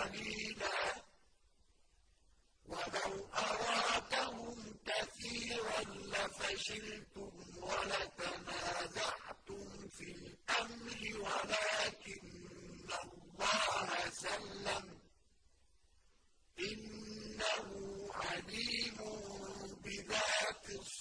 قَلِيلًا ۖ وَلَوْ أَرَاكَهُمْ كَثِيرًا لَّفَشِلْتُمْ وَلَتَنَازَعْتُمْ فِي الْأَمْرِ وَلَٰكِنَّ اللَّهَ سَلَّمَ ۗ. إِنَّهُ عَلِيمٌ بِذَاتِ الصُّدُورِ.